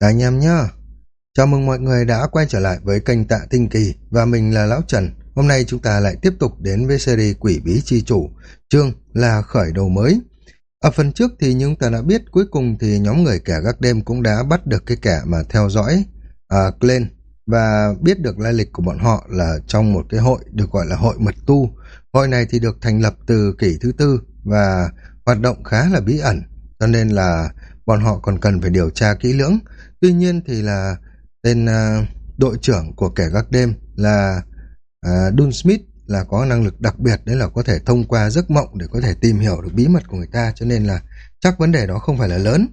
Cả anh em nhá. Chào mừng mọi người đã quay trở lại với kênh Tạ Tinh Kỳ và mình là Lão Trần. Hôm nay chúng ta lại tiếp tục đến với series Quỷ Bí Chi Chủ, chương là khởi đầu mới. Ở phần trước thì chúng ta đã biết cuối cùng thì nhóm người kẻ gác đêm cũng đã bắt được cái kẻ mà theo dõi uh, Glenn và biết được lai lịch của bọn họ là trong một cái hội được gọi là hội mật tu. Hội này thì được thành lập từ kỷ thứ tư và hoạt động khá là bí ẩn, cho nên là bọn họ còn cần phải điều tra kỹ lưỡng. Tuy nhiên thì là tên uh, đội trưởng của kẻ gác đêm là uh, Dun Smith là có năng lực đặc biệt đấy là có thể thông qua giấc mộng để có thể tìm hiểu được bí mật của người ta cho nên là chắc vấn đề đó không phải là lớn.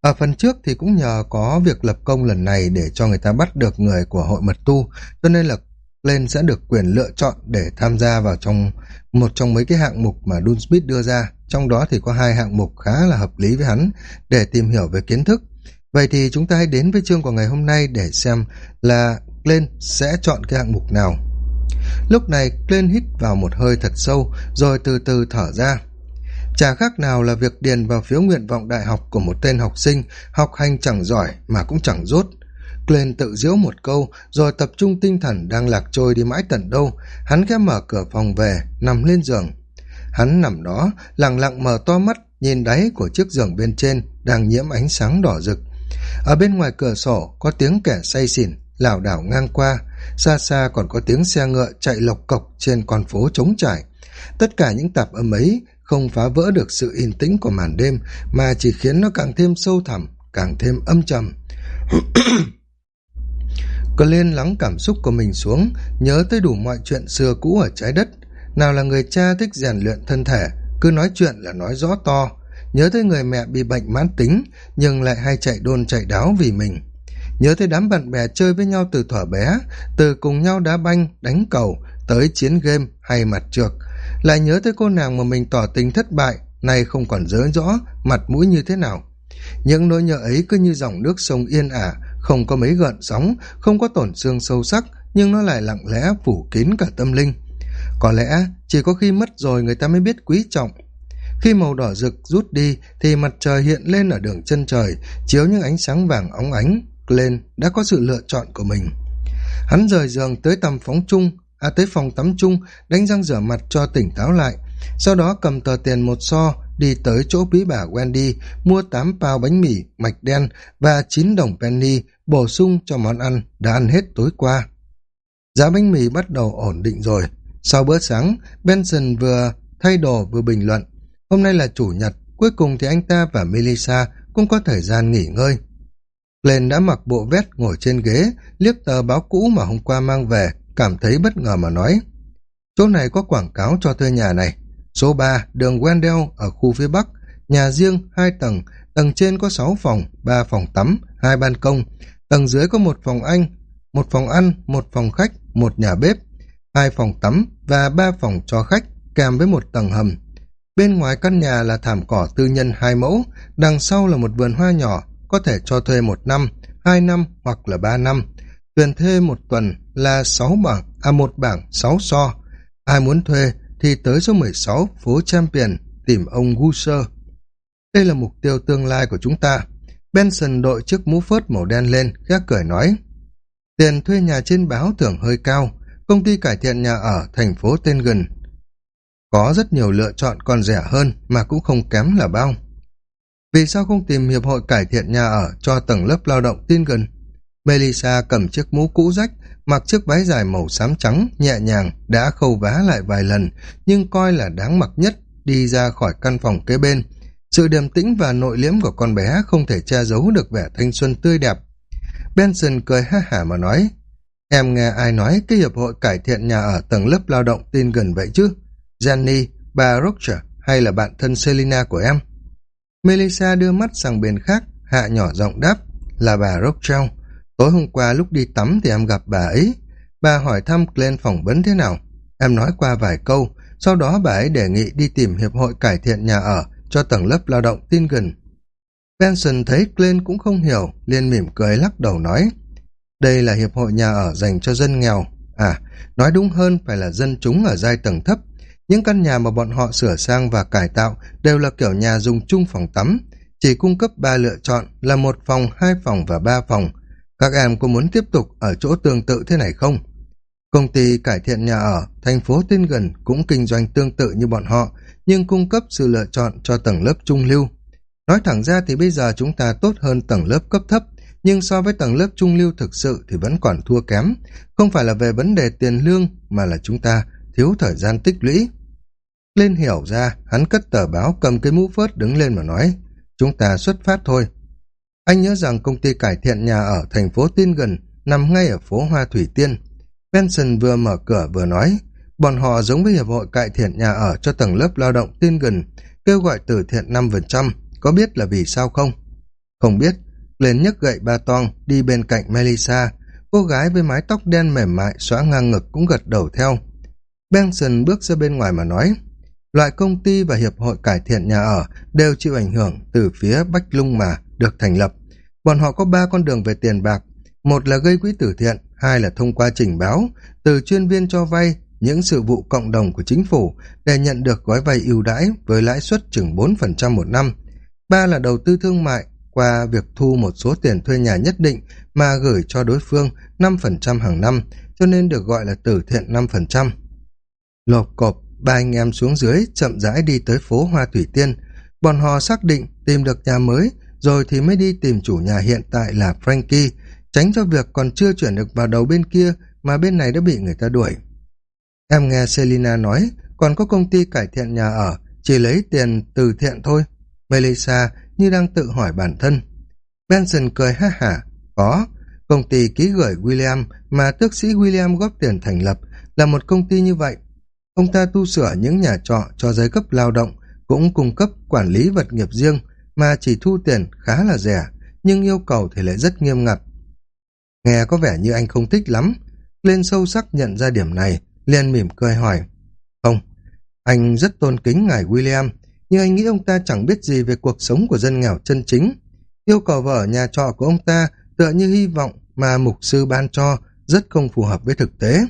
Ở phần trước thì cũng nhờ có việc lập công lần này để cho người ta bắt được người của hội mật tu cho nên là lên sẽ được quyền lựa chọn để tham gia vào trong một trong mấy cái hạng mục mà Dun Smith đưa ra trong đó thì có hai hạng mục khá là hợp lý với hắn để tìm hiểu về kiến thức. Vậy thì chúng ta hãy đến với chương của ngày hôm nay để xem là Glenn sẽ chọn cái hạng mục nào. Lúc này Glenn hít vào một hơi thật sâu rồi từ từ thở ra. Chả khác nào là việc điền vào phiếu nguyện vọng đại học của một tên học sinh học hành chẳng giỏi mà cũng chẳng rốt. Glenn tự diễu một câu rồi tập trung tinh thần đang lạc trôi đi mãi tận đâu. Hắn khẽ mở cửa phòng về, nằm lên giường hắn nằm đó lặng lặng mở to mắt nhìn đáy của chiếc giường bên trên đang nhiễm ánh sáng đỏ rực ở bên ngoài cửa sổ có tiếng kẻ say xỉn, lảo đảo ngang qua. Xa xa còn có tiếng xe ngựa chạy lộc cộc trên con phố trống trải. Tất cả những tạp âm ấy không phá vỡ được sự yên tĩnh của màn đêm, mà chỉ khiến nó càng thêm sâu thẳm, càng thêm âm trầm. Cờ lên lắng cảm xúc của mình xuống, nhớ tới đủ mọi chuyện xưa cũ ở trái đất. Nào là người cha thích rèn luyện thân thể, cứ nói chuyện là nói rõ to nhớ tới người mẹ bị bệnh mãn tính, nhưng lại hay chạy đôn chạy đáo vì mình. Nhớ tới đám bạn bè chơi với nhau từ thuở bé, từ cùng nhau đá banh, đánh cầu, tới chiến game hay mặt trượt lại nhớ tới cô nàng mà mình tỏ tình thất bại, nay không còn nhớ rõ mặt mũi như thế nào. Những nỗi nhớ ấy cứ như dòng nước sông yên ả, không có mấy gợn sóng, không có tổn xương sâu sắc, nhưng nó lại lặng lẽ phủ kín cả tâm linh. Có lẽ chỉ có khi mất rồi người ta mới biết quý trọng khi màu đỏ rực rút đi, thì mặt trời hiện lên ở đường chân trời, chiếu những ánh sáng vàng óng ánh lên, đã có sự lựa chọn của mình. Hắn rời giường tới tầm phóng chung à tới phòng tắm chung, đánh răng rửa mặt cho tỉnh táo lại. Sau đó cầm tờ tiền một so đi tới chỗ bí bà wendy, mua tám bao bánh mì, mạch đen và chín đồng penny bổ sung cho món ăn đã ăn hết tối qua. Giá bánh mì bắt đầu ổn định rồi. Sau bữa sáng, benson vừa thay đồ vừa bình luận hôm nay là chủ nhật, cuối cùng thì anh ta và melissa cũng có thời gian nghỉ ngơi. Lên đã mặc bộ vest ngồi trên ghế, liếc tờ báo cũ mà hôm qua mang về, cảm thấy bất ngờ mà nói, chỗ này có quảng cáo cho thuê nhà này. Số ba, đường wendell ở khu phía bắc, nhà riêng hai tầng tầng trên có sáu phòng, ba phòng tắm, hai ban công, tầng dưới có một phòng anh, một phòng ăn, một phòng khách, một nhà bếp, hai phòng tắm và ba phòng cho khách kèm với một tầng hầm bên ngoài căn nhà là thảm cỏ tư nhân hai mẫu, đằng sau là một vườn hoa nhỏ, có thể cho thuê một năm, hai năm hoặc là ba năm. Tiền thuê một tuần là sáu bảng à một bảng sáu so. Ai muốn thuê thì tới số mười sáu phố champion tìm ông Gusser. đây là mục tiêu tương lai của chúng ta. Benson đội chiếc mũ phớt màu đen lên gác cười nói. Tiền thuê nhà trên báo tưởng hơi cao. Công ty cải thiện nhà ở thành phố tên gần có rất nhiều lựa chọn còn rẻ hơn mà cũng không kém là bao. Vì sao không tìm hiệp hội cải thiện nhà ở cho tầng lớp lao động tin gần? Melissa cầm chiếc mũ cũ rách, mặc chiếc váy dài màu xám trắng, nhẹ nhàng, đã khâu vá lại vài lần, nhưng coi là đáng mặc nhất, đi ra khỏi căn phòng kế bên. Sự điềm tĩnh và nội liễm của con bé không thể che giấu được vẻ thanh xuân tươi đẹp. Benson cười ha hả mà nói, em nghe ai nói cái hiệp hội cải thiện nhà ở tầng lớp lao động tin gần vậy chứ? Jenny bà roger hay là bạn thân selina của em? Melissa đưa mắt sang bên khác, hạ nhỏ giọng đáp là bà rochelle tối hôm qua lúc đi tắm thì em gặp bà ấy. Bà hỏi thăm glenn phỏng vấn thế nào. Em nói qua vài câu, sau đó bà ấy đề nghị đi tìm hiệp hội cải thiện nhà ở cho tầng lớp lao động tin gần. Benson thấy glenn cũng không hiểu, liền mỉm cười lắc đầu nói, đây là hiệp hội nhà ở dành cho dân nghèo. À nói đúng hơn phải là dân chúng ở giai tầng thấp những căn nhà mà bọn họ sửa sang và cải tạo đều là kiểu nhà dùng chung phòng tắm chỉ cung cấp ba lựa chọn là một phòng, hai phòng và ba phòng. Các em có muốn tiếp tục ở chỗ tương tự thế này không? Công ty cải thiện nhà ở, thành phố tên gần cũng kinh doanh tương tự như bọn họ, nhưng cung cấp sự lựa chọn cho tầng lớp trung lưu. Nói thẳng ra thì bây giờ chúng ta tốt hơn tầng lớp cấp thấp, nhưng so với tầng lớp trung lưu thực sự thì vẫn còn thua kém. Không phải là về vấn đề tiền lương, mà là chúng ta thiếu thời gian tích lũy. Lên hiểu ra, hắn cất tờ báo cầm cái mũ phớt đứng lên mà nói, chúng ta xuất phát thôi. Anh nhớ rằng công ty cải thiện nhà ở thành phố Tiên Gần nằm ngay ở phố Hoa Thủy Tiên. Benson vừa mở cửa vừa nói, bọn họ giống với Hiệp hội cải thiện nhà ở cho tầng lớp lao động Tiên Gần, kêu gọi từ thiện 5%, có biết là vì sao không? Không biết, lên nhấc gậy ba toang đi bên cạnh Melissa, cô gái với mái tóc đen mềm mại xóa ngang ngực cũng gật đầu theo. Benson bước ra bên ngoài mà nói, loại công ty và hiệp hội cải thiện nhà ở đều chịu ảnh hưởng từ phía Bách Lung mà được thành lập. Bọn họ có ba con đường về tiền bạc, một là gây quỹ từ thiện, hai là thông qua trình báo từ chuyên viên cho vay những sự vụ cộng đồng của chính phủ để nhận được gói vay ưu đãi với lãi suất chừng 4% một năm. Ba là đầu tư thương mại qua việc thu một số tiền thuê nhà nhất định mà gửi cho đối phương 5% hàng năm, cho nên được gọi là từ thiện 5%. Lộp cộp, ba anh em xuống dưới chậm rãi đi tới phố Hoa Thủy Tiên. Bọn họ xác định tìm được nhà mới, rồi thì mới đi tìm chủ nhà hiện tại là Frankie, tránh cho việc còn chưa chuyển được vào đầu bên kia mà bên này đã bị người ta đuổi. Em nghe Selina nói, còn có công ty cải thiện nhà ở, chỉ lấy tiền từ thiện thôi. Melissa như đang tự hỏi bản thân. Benson cười ha hả, có, công ty ký gửi William mà tước sĩ William góp tiền thành lập là một công ty như vậy. Ông ta tu sửa những nhà trọ cho giới cấp lao động, cũng cung cấp quản lý vật nghiệp riêng mà chỉ thu tiền khá là rẻ, nhưng yêu cầu thì lại rất nghiêm ngặt. Nghe có vẻ như anh không thích lắm, lên sâu sắc nhận ra điểm này, liền mỉm cười hỏi. Không, anh rất tôn kính ngài William, nhưng anh nghĩ ông ta chẳng biết gì về cuộc sống của dân nghèo chân chính. Yêu cầu vợ nhà trọ của ông ta tựa như hy vọng mà mục sư ban cho rất không phù hợp với thực tế.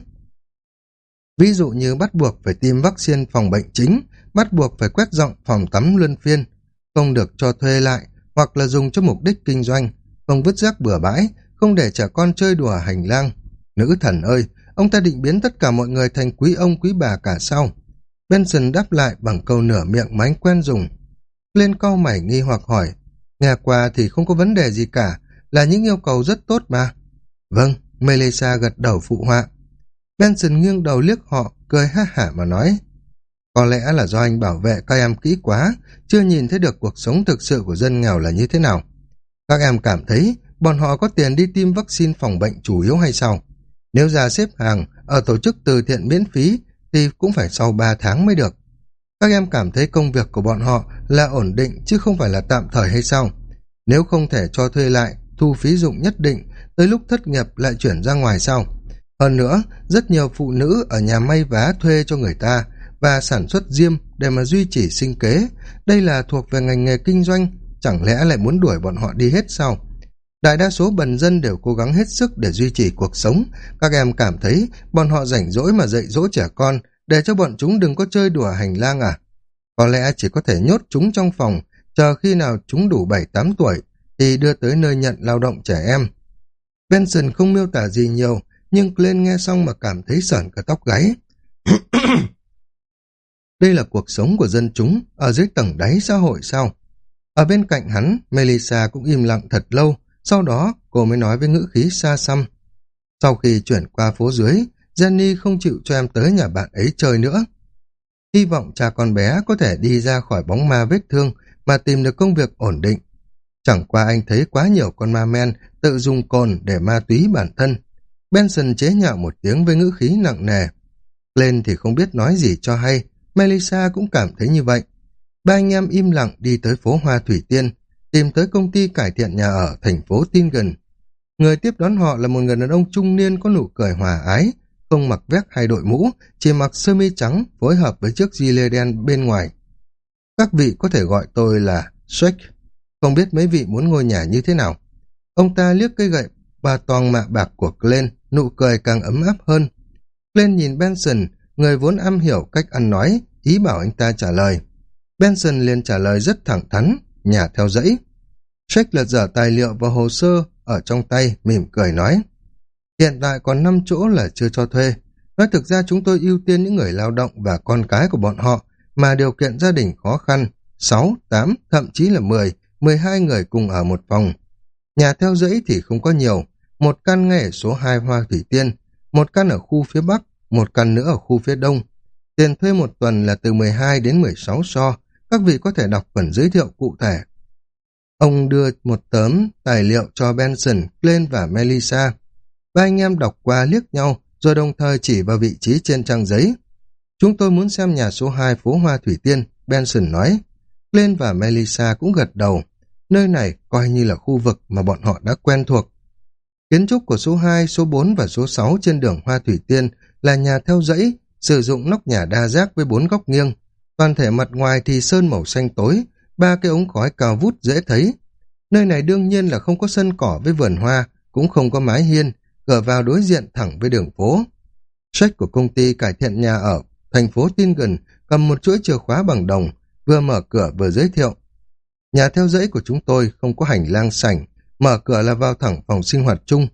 Ví dụ như bắt buộc phải tiêm vaccine phòng bệnh chính, bắt buộc phải quét dọn phòng tắm luân phiên, không được cho thuê lại hoặc là dùng cho mục đích kinh doanh, không vứt rác bừa bãi, không để trẻ con chơi đùa hành lang. Nữ thần ơi, ông ta định biến tất cả mọi người thành quý ông quý bà cả sau. Benson đáp lại bằng câu nửa miệng mánh quen dùng. Lên câu mày nghi hoặc hỏi, nghe qua thì không có vấn đề gì cả, là những yêu cầu rất tốt mà. Vâng, Melissa gật đầu phụ họa. Benson nghiêng đầu liếc họ, cười ha hả mà nói. Có lẽ là do anh bảo vệ các em kỹ quá, chưa nhìn thấy được cuộc sống thực sự của dân nghèo là như thế nào. Các em cảm thấy bọn họ có tiền đi tiêm vaccine phòng bệnh chủ yếu hay sao? Nếu ra xếp hàng ở tổ chức từ thiện miễn phí thì cũng phải sau 3 tháng mới được. Các em cảm thấy công việc của bọn họ là ổn định chứ không phải là tạm thời hay sao? Nếu không thể cho thuê lại, thu phí dụng nhất định, tới lúc thất nghiệp lại chuyển ra ngoài sao? Hơn nữa, rất nhiều phụ nữ ở nhà may vá thuê cho người ta và sản xuất diêm để mà duy trì sinh kế. Đây là thuộc về ngành nghề kinh doanh, chẳng lẽ lại muốn đuổi bọn họ đi hết sao? Đại đa số bần dân đều cố gắng hết sức để duy trì cuộc sống. Các em cảm thấy bọn họ rảnh rỗi mà dạy dỗ trẻ con để cho bọn chúng đừng có chơi đùa hành lang à? Có lẽ chỉ có thể nhốt chúng trong phòng, chờ khi nào chúng đủ 7-8 tuổi thì đưa tới nơi nhận lao động trẻ em. Benson không miêu tả gì nhiều, nhưng lên nghe xong mà cảm thấy sởn cả tóc gáy. Đây là cuộc sống của dân chúng ở dưới tầng đáy xã hội sao? Ở bên cạnh hắn, Melissa cũng im lặng thật lâu, sau đó cô mới nói với ngữ khí xa xăm. Sau khi chuyển qua phố dưới, Jenny không chịu cho em tới nhà bạn ấy chơi nữa. Hy vọng cha con bé có thể đi ra khỏi bóng ma vết thương mà tìm được công việc ổn định. Chẳng qua anh thấy quá nhiều con ma men tự dùng cồn để ma túy bản thân. Benson chế nhạo một tiếng với ngữ khí nặng nề. Lên thì không biết nói gì cho hay, Melissa cũng cảm thấy như vậy. Ba anh em im lặng đi tới phố Hoa Thủy Tiên, tìm tới công ty cải thiện nhà ở thành phố Tingen. Người tiếp đón họ là một người đàn ông trung niên có nụ cười hòa ái, không mặc vest hay đội mũ, chỉ mặc sơ mi trắng phối hợp với chiếc gilet đen bên ngoài. Các vị có thể gọi tôi là Shrek. Không biết mấy vị muốn ngôi nhà như thế nào. Ông ta liếc cây gậy Bà toàn mạ bạc của Glenn, nụ cười càng ấm áp hơn. Glenn nhìn Benson, người vốn am hiểu cách ăn nói, ý bảo anh ta trả lời. Benson liền trả lời rất thẳng thắn, nhà theo dãy. Trách lật dở tài liệu và hồ sơ ở trong tay, mỉm cười nói. Hiện tại còn 5 chỗ là chưa cho thuê. Nói thực ra chúng tôi ưu tiên những người lao động và con cái của bọn họ mà điều kiện gia đình khó khăn. 6, 8, thậm chí là 10, 12 người cùng ở một phòng. Nhà theo dãy thì không có nhiều. Một căn ngay ở số 2 Hoa Thủy Tiên, một căn ở khu phía Bắc, một căn nữa ở khu phía Đông. Tiền thuê một tuần là từ 12 đến 16 so. Các vị có thể đọc phần giới thiệu cụ thể. Ông đưa một tấm tài liệu cho Benson, Glenn và Melissa. Ba anh em đọc qua liếc nhau, rồi đồng thời chỉ vào vị trí trên trang giấy. Chúng tôi muốn xem nhà số 2 phố Hoa Thủy Tiên, Benson nói. Glenn và Melissa cũng gật đầu. Nơi này coi như là khu vực mà bọn họ đã quen thuộc. Kiến trúc của số 2, số 4 và số 6 trên đường Hoa Thủy Tiên là nhà theo dãy, sử dụng nóc nhà đa giác với bốn góc nghiêng. Toàn thể mặt ngoài thì sơn màu xanh tối, ba cái ống khói cao vút dễ thấy. Nơi này đương nhiên là không có sân cỏ với vườn hoa, cũng không có mái hiên, cửa vào đối diện thẳng với đường phố. Sách của công ty cải thiện nhà ở thành phố tin gần cầm một chuỗi chìa khóa bằng đồng, vừa mở cửa vừa giới thiệu. Nhà theo dãy của chúng tôi không có hành lang sảnh, mở cửa là vào thẳng phòng sinh hoạt chung.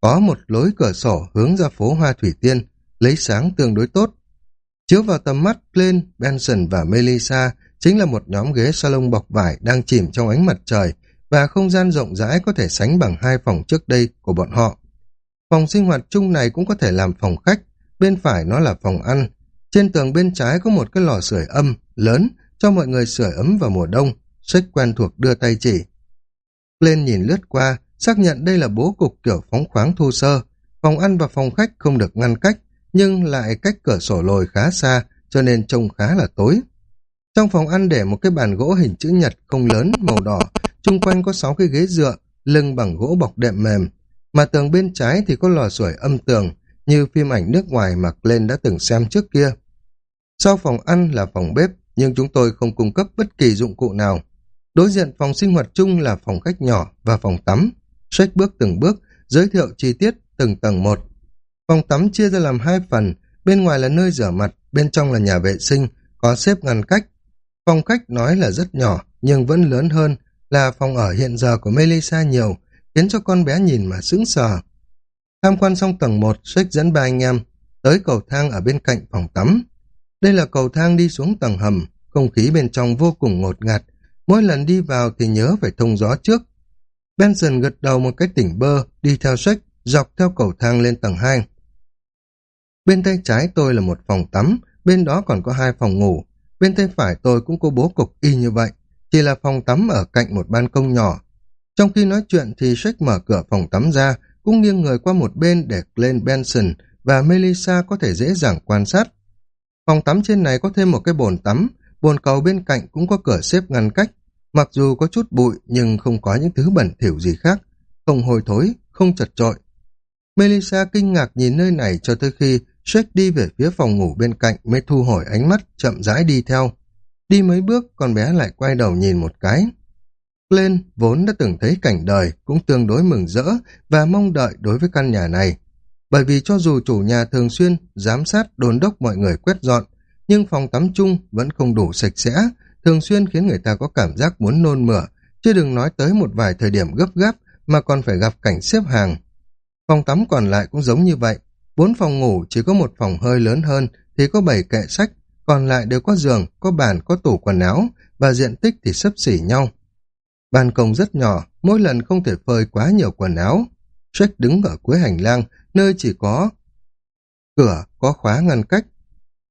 Có một lối cửa sổ hướng ra phố Hoa Thủy Tiên, lấy sáng tương đối tốt. Chiếu vào tầm mắt, Glenn, Benson và Melissa chính là một nhóm ghế salon bọc vải đang chìm trong ánh mặt trời và không gian rộng rãi có thể sánh bằng hai phòng trước đây của bọn họ. Phòng sinh hoạt chung này cũng có thể làm phòng khách, bên phải nó là phòng ăn. Trên tường bên trái có một cái lò sưởi âm lớn cho mọi người sưởi ấm vào mùa đông. Sách quen thuộc đưa tay chỉ. Lên nhìn lướt qua, xác nhận đây là bố cục kiểu phóng khoáng thu sơ. Phòng ăn và phòng khách không được ngăn cách, nhưng lại cách cửa sổ lồi khá xa, cho nên trông khá là tối. Trong phòng ăn để một cái bàn gỗ hình chữ nhật không lớn, màu đỏ, chung quanh có sáu cái ghế dựa, lưng bằng gỗ bọc đệm mềm, mà tường bên trái thì có lò sưởi âm tường, như phim ảnh nước ngoài mà Glenn đã từng xem trước kia. Sau phòng ăn là phòng bếp, nhưng chúng tôi không cung cấp bất kỳ dụng cụ nào. Đối diện phòng sinh hoạt chung là phòng khách nhỏ và phòng tắm. Shrek bước từng bước, giới thiệu chi tiết từng tầng một. Phòng tắm chia ra làm hai phần, bên ngoài là nơi rửa mặt, bên trong là nhà vệ sinh, có xếp ngăn cách. Phòng khách nói là rất nhỏ, nhưng vẫn lớn hơn, là phòng ở hiện giờ của Melissa nhiều, khiến cho con bé nhìn mà sững sờ. Tham quan xong tầng 1, Shrek dẫn ba anh em, tới cầu thang ở bên cạnh phòng tắm. Đây là cầu thang đi xuống tầng hầm, không khí bên trong vô cùng ngột ngạt, mỗi lần đi vào thì nhớ phải thông gió trước. Benson gật đầu một cái tỉnh bơ, đi theo sách, dọc theo cầu thang lên tầng 2. Bên tay trái tôi là một phòng tắm, bên đó còn có hai phòng ngủ. Bên tay phải tôi cũng có bố cục y như vậy, chỉ là phòng tắm ở cạnh một ban công nhỏ. Trong khi nói chuyện thì Sách mở cửa phòng tắm ra, cũng nghiêng người qua một bên để lên Benson và Melissa có thể dễ dàng quan sát. Phòng tắm trên này có thêm một cái bồn tắm, bồn cầu bên cạnh cũng có cửa xếp ngăn cách. Mặc dù có chút bụi nhưng không có những thứ bẩn thỉu gì khác, không hôi thối, không chật trội. Melissa kinh ngạc nhìn nơi này cho tới khi Shrek đi về phía phòng ngủ bên cạnh mới thu hồi ánh mắt, chậm rãi đi theo. Đi mấy bước, con bé lại quay đầu nhìn một cái. Lên, vốn đã từng thấy cảnh đời, cũng tương đối mừng rỡ và mong đợi đối với căn nhà này. Bởi vì cho dù chủ nhà thường xuyên giám sát đồn đốc mọi người quét dọn, nhưng phòng tắm chung vẫn không đủ sạch sẽ, thường xuyên khiến người ta có cảm giác muốn nôn mửa, chứ đừng nói tới một vài thời điểm gấp gáp mà còn phải gặp cảnh xếp hàng. Phòng tắm còn lại cũng giống như vậy, bốn phòng ngủ chỉ có một phòng hơi lớn hơn thì có bảy kệ sách, còn lại đều có giường, có bàn, có tủ quần áo và diện tích thì sấp xỉ nhau. Ban công rất nhỏ, mỗi lần không thể phơi quá nhiều quần áo. Jack đứng ở cuối hành lang, nơi chỉ có cửa có khóa ngăn cách.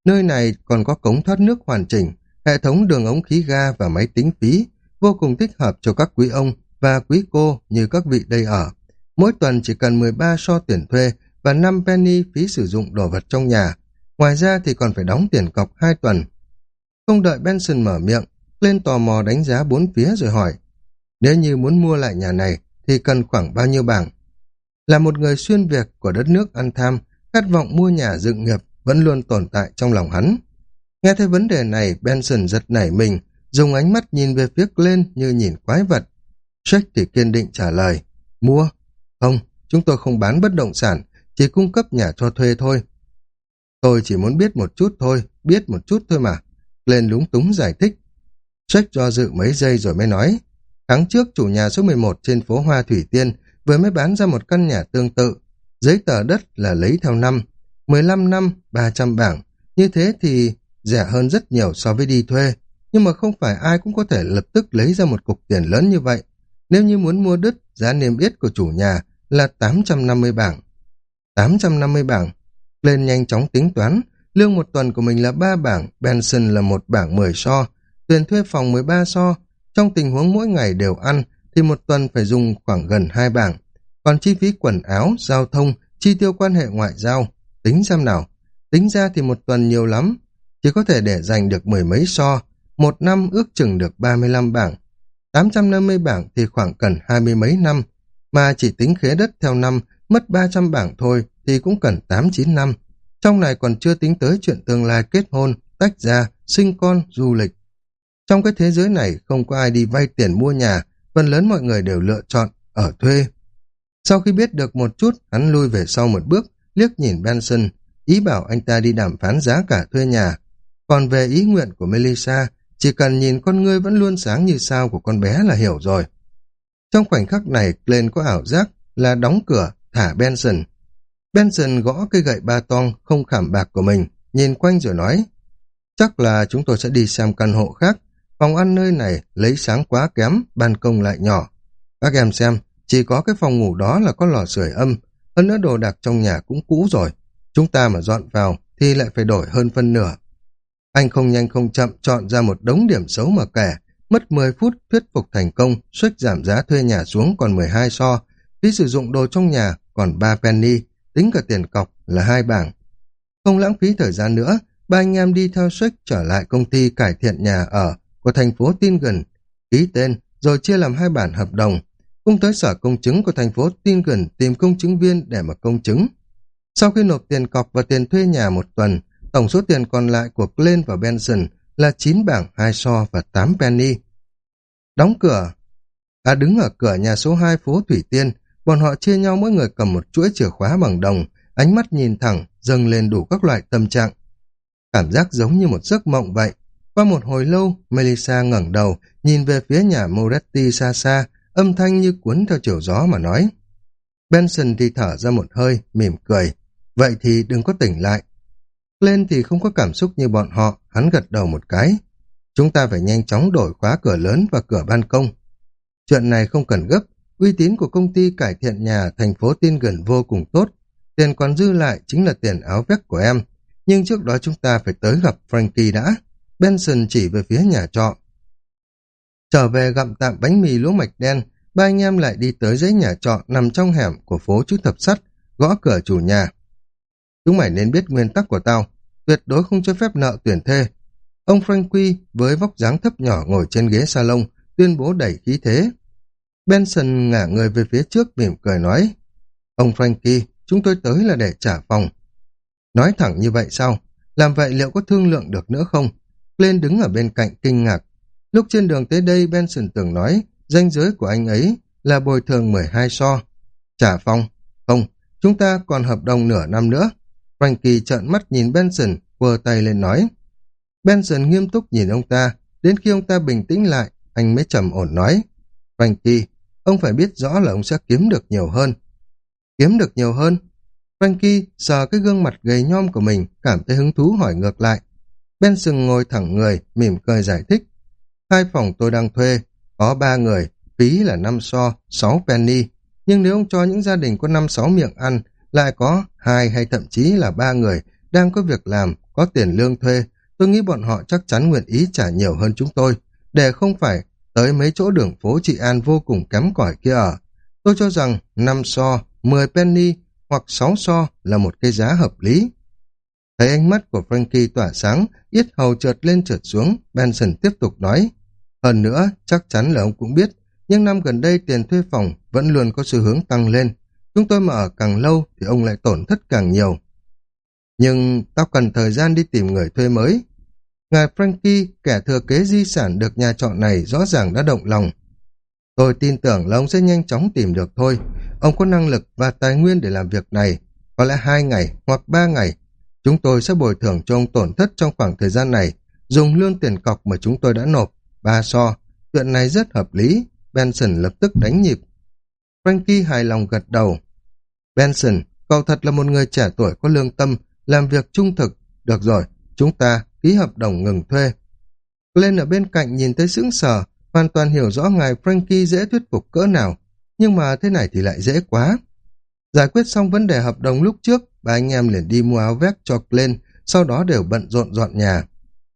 Nơi này còn có cống thoát nước hoàn chỉnh, hệ thống đường ống khí ga và máy tính phí, vô cùng thích hợp cho các quý ông và quý cô như các vị đây ở. Mỗi tuần chỉ cần 13 so tiền thuê và 5 penny phí sử dụng đồ vật trong nhà. Ngoài ra thì còn phải đóng tiền cọc 2 tuần. Không đợi Benson mở miệng, lên tò mò đánh giá bốn phía rồi hỏi, nếu như muốn mua lại nhà này thì cần khoảng bao nhiêu bảng? Là một người xuyên việc của đất nước ăn tham, khát vọng mua nhà dựng nghiệp vẫn luôn tồn tại trong lòng hắn. Nghe thấy vấn đề này, Benson giật nảy mình, dùng ánh mắt nhìn về phía lên như nhìn quái vật. Jack thì kiên định trả lời, mua? Không, chúng tôi không bán bất động sản, chỉ cung cấp nhà cho thuê thôi. Tôi chỉ muốn biết một chút thôi, biết một chút thôi mà. Lên lúng túng giải thích. Jack do dự mấy giây rồi mới nói, Tháng trước, chủ nhà số 11 trên phố Hoa Thủy Tiên vừa mới bán ra một căn nhà tương tự. Giấy tờ đất là lấy theo năm, 15 năm, 300 bảng. Như thế thì rẻ hơn rất nhiều so với đi thuê. Nhưng mà không phải ai cũng có thể lập tức lấy ra một cục tiền lớn như vậy. Nếu như muốn mua đất, giá niêm yết của chủ nhà là 850 bảng. 850 bảng. Lên nhanh chóng tính toán, lương một tuần của mình là 3 bảng, Benson là một bảng 10 so, tiền thuê phòng 13 so. Trong tình huống mỗi ngày đều ăn, thì một tuần phải dùng khoảng gần 2 bảng. Còn chi phí quần áo, giao thông, chi tiêu quan hệ ngoại giao, tính xem nào. Tính ra thì một tuần nhiều lắm, chỉ có thể để dành được mười mấy so, một năm ước chừng được 35 bảng. 850 bảng thì khoảng cần hai mươi mấy năm, mà chỉ tính khế đất theo năm, mất 300 bảng thôi thì cũng cần 8-9 năm. Trong này còn chưa tính tới chuyện tương lai kết hôn, tách ra, sinh con, du lịch. Trong cái thế giới này không có ai đi vay tiền mua nhà, phần lớn mọi người đều lựa chọn ở thuê. Sau khi biết được một chút, hắn lui về sau một bước, liếc nhìn Benson, ý bảo anh ta đi đàm phán giá cả thuê nhà. Còn về ý nguyện của Melissa, chỉ cần nhìn con ngươi vẫn luôn sáng như sao của con bé là hiểu rồi. Trong khoảnh khắc này, lên có ảo giác là đóng cửa, thả Benson. Benson gõ cây gậy ba tong không khảm bạc của mình, nhìn quanh rồi nói, chắc là chúng tôi sẽ đi xem căn hộ khác, phòng ăn nơi này lấy sáng quá kém, ban công lại nhỏ. Các em xem, chỉ có cái phòng ngủ đó là có lò sưởi âm, hơn nữa đồ đạc trong nhà cũng cũ rồi. Chúng ta mà dọn vào thì lại phải đổi hơn phân nửa. Anh không nhanh không chậm chọn ra một đống điểm xấu mà kể, mất 10 phút thuyết phục thành công, suýt giảm giá thuê nhà xuống còn 12 so, phí sử dụng đồ trong nhà còn 3 penny, tính cả tiền cọc là hai bảng. Không lãng phí thời gian nữa, ba anh em đi theo suýt trở lại công ty cải thiện nhà ở của thành phố Tin gần, ký tên rồi chia làm hai bản hợp đồng, cung tới sở công chứng của thành phố Tin gần tìm công chứng viên để mà công chứng. Sau khi nộp tiền cọc và tiền thuê nhà một tuần, tổng số tiền còn lại của Glenn và Benson là 9 bảng 2 so và 8 penny. Đóng cửa. À đứng ở cửa nhà số 2 phố Thủy Tiên, bọn họ chia nhau mỗi người cầm một chuỗi chìa khóa bằng đồng, ánh mắt nhìn thẳng, dâng lên đủ các loại tâm trạng. Cảm giác giống như một giấc mộng vậy. Qua một hồi lâu, Melissa ngẩng đầu, nhìn về phía nhà Moretti xa xa, âm thanh như cuốn theo chiều gió mà nói. Benson thì thở ra một hơi, mỉm cười. Vậy thì đừng có tỉnh lại. Lên thì không có cảm xúc như bọn họ, hắn gật đầu một cái. Chúng ta phải nhanh chóng đổi khóa cửa lớn và cửa ban công. Chuyện này không cần gấp, uy tín của công ty cải thiện nhà thành phố tin gần vô cùng tốt. Tiền còn dư lại chính là tiền áo vest của em. Nhưng trước đó chúng ta phải tới gặp Frankie đã. Benson chỉ về phía nhà trọ. Trở về gặm tạm bánh mì lúa mạch đen, ba anh em lại đi tới dãy nhà trọ nằm trong hẻm của phố chữ thập sắt, gõ cửa chủ nhà. Chúng mày nên biết nguyên tắc của tao, tuyệt đối không cho phép nợ tuyển thê. Ông Frankie với vóc dáng thấp nhỏ ngồi trên ghế salon, tuyên bố đẩy khí thế. Benson ngả người về phía trước mỉm cười nói, Ông Frankie, chúng tôi tới là để trả phòng. Nói thẳng như vậy sao? Làm vậy liệu có thương lượng được nữa không? Glenn đứng ở bên cạnh kinh ngạc. Lúc trên đường tới đây Benson tưởng nói danh giới của anh ấy là bồi thường 12 so. Trả phòng? Không, chúng ta còn hợp đồng nửa năm nữa. Frankie trợn mắt nhìn Benson, quơ tay lên nói. Benson nghiêm túc nhìn ông ta, đến khi ông ta bình tĩnh lại, anh mới trầm ổn nói. Frankie, ông phải biết rõ là ông sẽ kiếm được nhiều hơn. Kiếm được nhiều hơn? Frankie sờ cái gương mặt gầy nhom của mình, cảm thấy hứng thú hỏi ngược lại. Benson ngồi thẳng người, mỉm cười giải thích. Hai phòng tôi đang thuê, có ba người, phí là năm so, sáu penny. Nhưng nếu ông cho những gia đình có năm sáu miệng ăn, lại có hai hay thậm chí là ba người đang có việc làm, có tiền lương thuê, tôi nghĩ bọn họ chắc chắn nguyện ý trả nhiều hơn chúng tôi, để không phải tới mấy chỗ đường phố trị an vô cùng kém cỏi kia ở. Tôi cho rằng 5 so, 10 penny hoặc 6 so là một cái giá hợp lý. Thấy ánh mắt của Frankie tỏa sáng, yết hầu trượt lên trượt xuống, Benson tiếp tục nói. Hơn nữa, chắc chắn là ông cũng biết, nhưng năm gần đây tiền thuê phòng vẫn luôn có xu hướng tăng lên. Chúng tôi mà ở càng lâu thì ông lại tổn thất càng nhiều. Nhưng tao cần thời gian đi tìm người thuê mới. Ngài Frankie, kẻ thừa kế di sản được nhà trọ này rõ ràng đã động lòng. Tôi tin tưởng là ông sẽ nhanh chóng tìm được thôi. Ông có năng lực và tài nguyên để làm việc này. Có lẽ hai ngày hoặc ba ngày. Chúng tôi sẽ bồi thường cho ông tổn thất trong khoảng thời gian này, dùng lương tiền cọc mà chúng tôi đã nộp, ba so. Chuyện này rất hợp lý. Benson lập tức đánh nhịp. Frankie hài lòng gật đầu. Benson, cậu thật là một người trẻ tuổi có lương tâm, làm việc trung thực. Được rồi, chúng ta ký hợp đồng ngừng thuê. Glenn ở bên cạnh nhìn thấy sững sờ, hoàn toàn hiểu rõ ngài Frankie dễ thuyết phục cỡ nào. Nhưng mà thế này thì lại dễ quá. Giải quyết xong vấn đề hợp đồng lúc trước, ba anh em liền đi mua áo vest cho Glenn, sau đó đều bận rộn dọn nhà.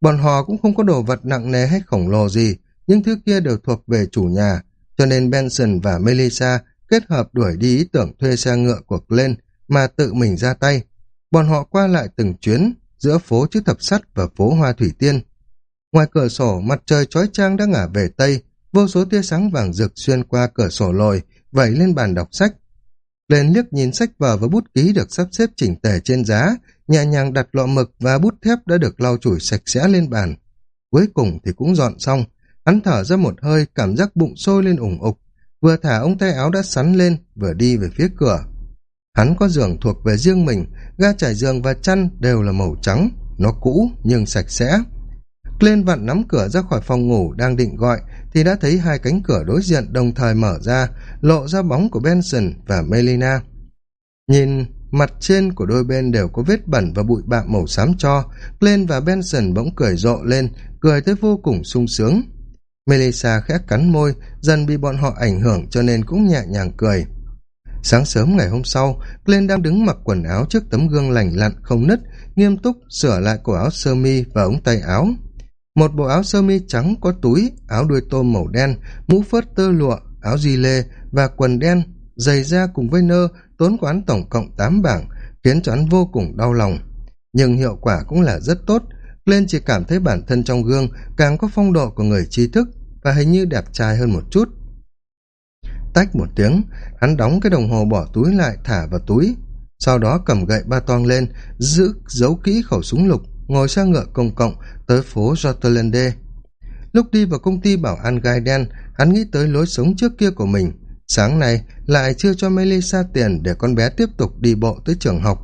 Bọn họ cũng không có đồ vật nặng nề hay khổng lồ gì, những thứ kia đều thuộc về chủ nhà, cho nên Benson và Melissa kết hợp đuổi đi ý tưởng thuê xe ngựa của Glenn mà tự mình ra tay. Bọn họ qua lại từng chuyến giữa phố chữ thập sắt và phố hoa thủy tiên. Ngoài cửa sổ, mặt trời chói chang đã ngả về Tây, vô số tia sáng vàng rực xuyên qua cửa sổ lồi, vẩy lên bàn đọc sách. Lên liếc nhìn sách vở và bút ký được sắp xếp chỉnh tề trên giá, nhẹ nhàng đặt lọ mực và bút thép đã được lau chùi sạch sẽ lên bàn. Cuối cùng thì cũng dọn xong, hắn thở ra một hơi, cảm giác bụng sôi lên ủng ục, vừa thả ông tay áo đã sắn lên, vừa đi về phía cửa. Hắn có giường thuộc về riêng mình, ga trải giường và chăn đều là màu trắng, nó cũ nhưng sạch sẽ. Lên vặn nắm cửa ra khỏi phòng ngủ đang định gọi thì đã thấy hai cánh cửa đối diện đồng thời mở ra, lộ ra bóng của Benson và Melina. Nhìn mặt trên của đôi bên đều có vết bẩn và bụi bạm màu xám cho, Glenn và Benson bỗng cười rộ lên, cười tới vô cùng sung sướng. Melissa khẽ cắn môi, dần bị bọn họ ảnh hưởng cho nên cũng nhẹ nhàng cười. Sáng sớm ngày hôm sau, Glenn đang đứng mặc quần áo trước tấm gương lành lặn không nứt, nghiêm túc sửa lại cổ áo sơ mi và ống tay áo. Một bộ áo sơ mi trắng có túi, áo đuôi tôm màu đen, mũ phớt tơ lụa, áo di lê và quần đen, giày da cùng với nơ tốn quán tổng cộng 8 bảng, khiến cho hắn vô cùng đau lòng. Nhưng hiệu quả cũng là rất tốt, Glenn chỉ cảm thấy bản thân trong gương càng có phong độ của người trí thức và hình như đẹp trai hơn một chút. Tách một tiếng, hắn đóng cái đồng hồ bỏ túi lại thả vào túi, sau đó cầm gậy ba toang lên, giữ giấu kỹ khẩu súng lục, ngồi xe ngựa công cộng tới phố Jotlande. Lúc đi vào công ty bảo an gai đen, hắn nghĩ tới lối sống trước kia của mình. Sáng nay lại chưa cho Melissa tiền để con bé tiếp tục đi bộ tới trường học.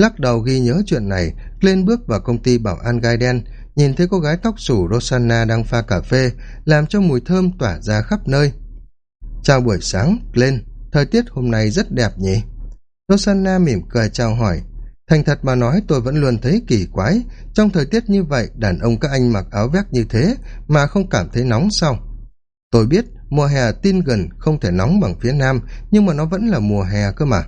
Lắc đầu ghi nhớ chuyện này, lên bước vào công ty bảo an gai đen, nhìn thấy cô gái tóc xù Rosanna đang pha cà phê, làm cho mùi thơm tỏa ra khắp nơi. Chào buổi sáng, lên, thời tiết hôm nay rất đẹp nhỉ? Rosanna mỉm cười chào hỏi, Thành thật mà nói tôi vẫn luôn thấy kỳ quái, trong thời tiết như vậy đàn ông các anh mặc áo vest như thế mà không cảm thấy nóng sao? Tôi biết mùa hè tin gần không thể nóng bằng phía nam nhưng mà nó vẫn là mùa hè cơ mà.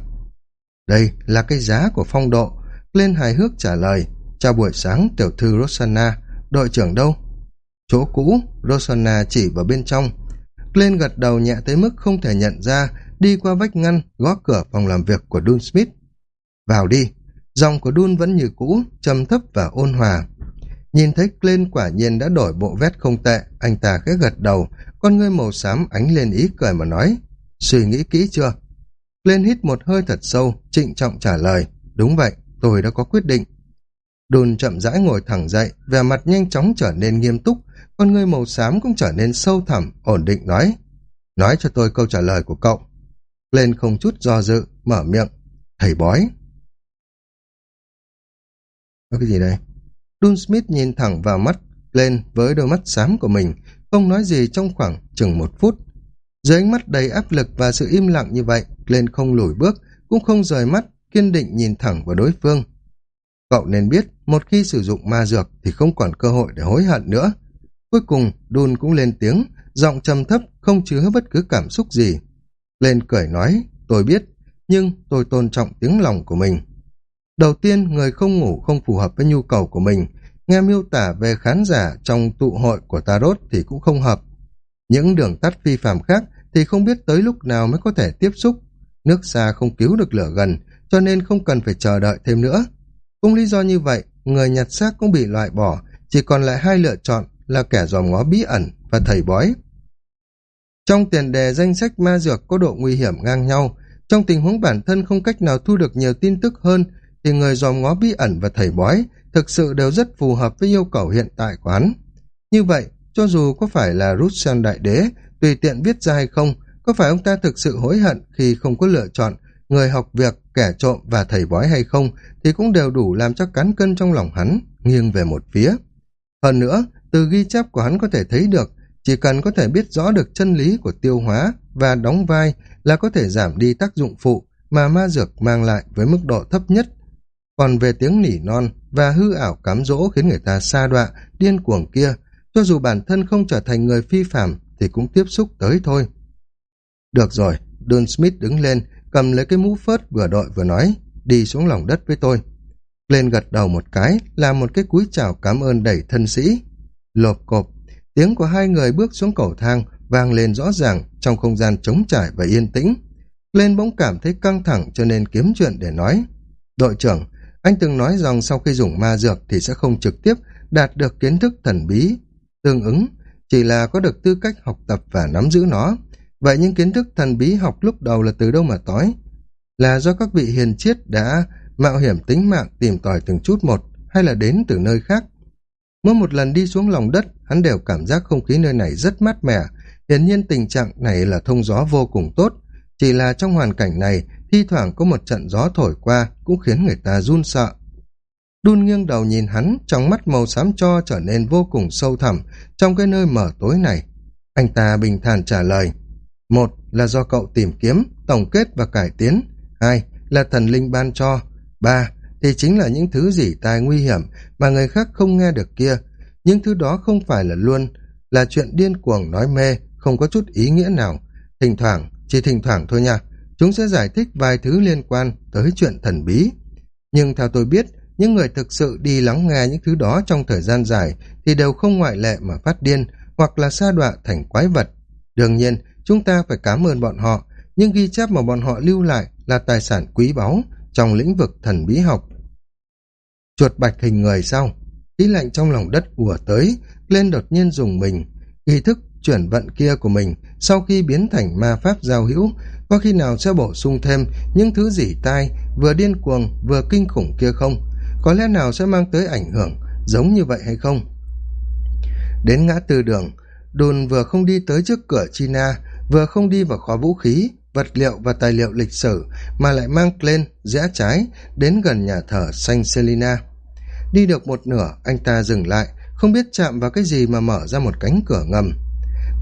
Đây là cái giá của phong độ. Lên hài hước trả lời. Chào buổi sáng tiểu thư Rosanna. Đội trưởng đâu? Chỗ cũ, Rosanna chỉ vào bên trong. lên gật đầu nhẹ tới mức không thể nhận ra, đi qua vách ngăn, gõ cửa phòng làm việc của Dun Smith. Vào đi, Dòng của Đun vẫn như cũ, trầm thấp và ôn hòa. Nhìn thấy lên quả nhiên đã đổi bộ vét không tệ, anh ta khẽ gật đầu, con ngươi màu xám ánh lên ý cười mà nói. Suy nghĩ kỹ chưa? Glenn hít một hơi thật sâu, trịnh trọng trả lời. Đúng vậy, tôi đã có quyết định. Đồn chậm rãi ngồi thẳng dậy, vẻ mặt nhanh chóng trở nên nghiêm túc, con người màu xám cũng trở nên sâu thẳm, ổn định nói. Nói cho tôi câu trả lời của cậu. Glenn không chút do dự, mở miệng. Thầy bói. Có cái gì đây? Dun Smith nhìn thẳng vào mắt lên với đôi mắt xám của mình, không nói gì trong khoảng chừng một phút. Dưới ánh mắt đầy áp lực và sự im lặng như vậy, lên không lùi bước, cũng không rời mắt, kiên định nhìn thẳng vào đối phương. Cậu nên biết, một khi sử dụng ma dược thì không còn cơ hội để hối hận nữa. Cuối cùng, Dun cũng lên tiếng, giọng trầm thấp, không chứa bất cứ cảm xúc gì. Lên cười nói, tôi biết, nhưng tôi tôn trọng tiếng lòng của mình. Đầu tiên, người không ngủ không phù hợp với nhu cầu của mình. Nghe miêu tả về khán giả trong tụ hội của Tarot thì cũng không hợp. Những đường tắt phi phạm khác thì không biết tới lúc nào mới có thể tiếp xúc. Nước xa không cứu được lửa gần, cho nên không cần phải chờ đợi thêm nữa. Cũng lý do như vậy, người nhặt xác cũng bị loại bỏ, chỉ còn lại hai lựa chọn là kẻ dòm ngó bí ẩn và thầy bói. Trong tiền đề danh sách ma dược có độ nguy hiểm ngang nhau, trong tình huống bản thân không cách nào thu được nhiều tin tức hơn thì người dòm ngó bí ẩn và thầy bói thực sự đều rất phù hợp với yêu cầu hiện tại của hắn. Như vậy, cho dù có phải là Russian đại đế, tùy tiện viết ra hay không, có phải ông ta thực sự hối hận khi không có lựa chọn người học việc, kẻ trộm và thầy bói hay không, thì cũng đều đủ làm cho cán cân trong lòng hắn nghiêng về một phía. Hơn nữa, từ ghi chép của hắn có thể thấy được, chỉ cần có thể biết rõ được chân lý của tiêu hóa và đóng vai là có thể giảm đi tác dụng phụ mà ma dược mang lại với mức độ thấp nhất. Còn về tiếng nỉ non và hư ảo cám dỗ khiến người ta xa đọa, điên cuồng kia, cho dù bản thân không trở thành người phi phạm thì cũng tiếp xúc tới thôi. Được rồi, Don Smith đứng lên, cầm lấy cái mũ phớt vừa đội vừa nói, đi xuống lòng đất với tôi. Lên gật đầu một cái, làm một cái cúi chào cảm ơn đẩy thân sĩ. Lộp cộp, tiếng của hai người bước xuống cầu thang vang lên rõ ràng trong không gian trống trải và yên tĩnh. Lên bỗng cảm thấy căng thẳng cho nên kiếm chuyện để nói. Đội trưởng, anh từng nói rằng sau khi dùng ma dược thì sẽ không trực tiếp đạt được kiến thức thần bí. Tương ứng, chỉ là có được tư cách học tập và nắm giữ nó. Vậy những kiến thức thần bí học lúc đầu là từ đâu mà tối? Là do các vị hiền triết đã mạo hiểm tính mạng tìm tòi từng chút một hay là đến từ nơi khác? Mỗi một lần đi xuống lòng đất, hắn đều cảm giác không khí nơi này rất mát mẻ. Hiển nhiên tình trạng này là thông gió vô cùng tốt. Chỉ là trong hoàn cảnh này, thi thoảng có một trận gió thổi qua cũng khiến người ta run sợ. Đun nghiêng đầu nhìn hắn, trong mắt màu xám cho trở nên vô cùng sâu thẳm trong cái nơi mở tối này. Anh ta bình thản trả lời. Một là do cậu tìm kiếm, tổng kết và cải tiến. Hai là thần linh ban cho. Ba thì chính là những thứ gì tai nguy hiểm mà người khác không nghe được kia. Những thứ đó không phải là luôn là chuyện điên cuồng nói mê, không có chút ý nghĩa nào. Thỉnh thoảng, chỉ thỉnh thoảng thôi nha, chúng sẽ giải thích vài thứ liên quan tới chuyện thần bí. Nhưng theo tôi biết, những người thực sự đi lắng nghe những thứ đó trong thời gian dài thì đều không ngoại lệ mà phát điên hoặc là sa đọa thành quái vật. Đương nhiên, chúng ta phải cảm ơn bọn họ, nhưng ghi chép mà bọn họ lưu lại là tài sản quý báu trong lĩnh vực thần bí học. Chuột bạch hình người sau, khí lạnh trong lòng đất ùa tới, lên đột nhiên dùng mình, ý thức chuyển vận kia của mình sau khi biến thành ma pháp giao hữu, có khi nào sẽ bổ sung thêm những thứ gì tai, vừa điên cuồng vừa kinh khủng kia không? Có lẽ nào sẽ mang tới ảnh hưởng giống như vậy hay không? Đến ngã tư đường, đùn vừa không đi tới trước cửa China, vừa không đi vào kho vũ khí, vật liệu và tài liệu lịch sử mà lại mang lên rẽ trái đến gần nhà thờ Saint Selina. Đi được một nửa, anh ta dừng lại, không biết chạm vào cái gì mà mở ra một cánh cửa ngầm.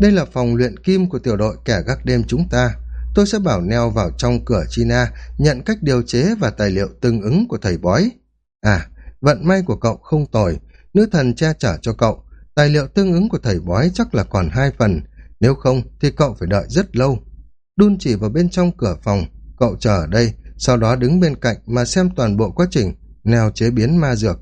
Đây là phòng luyện kim của tiểu đội kẻ gác đêm chúng ta. Tôi sẽ bảo neo vào trong cửa China, nhận cách điều chế và tài liệu tương ứng của thầy bói. À, vận may của cậu không tồi, nữ thần che chở cho cậu. Tài liệu tương ứng của thầy bói chắc là còn hai phần, nếu không thì cậu phải đợi rất lâu. Đun chỉ vào bên trong cửa phòng, cậu chờ ở đây, sau đó đứng bên cạnh mà xem toàn bộ quá trình neo chế biến ma dược.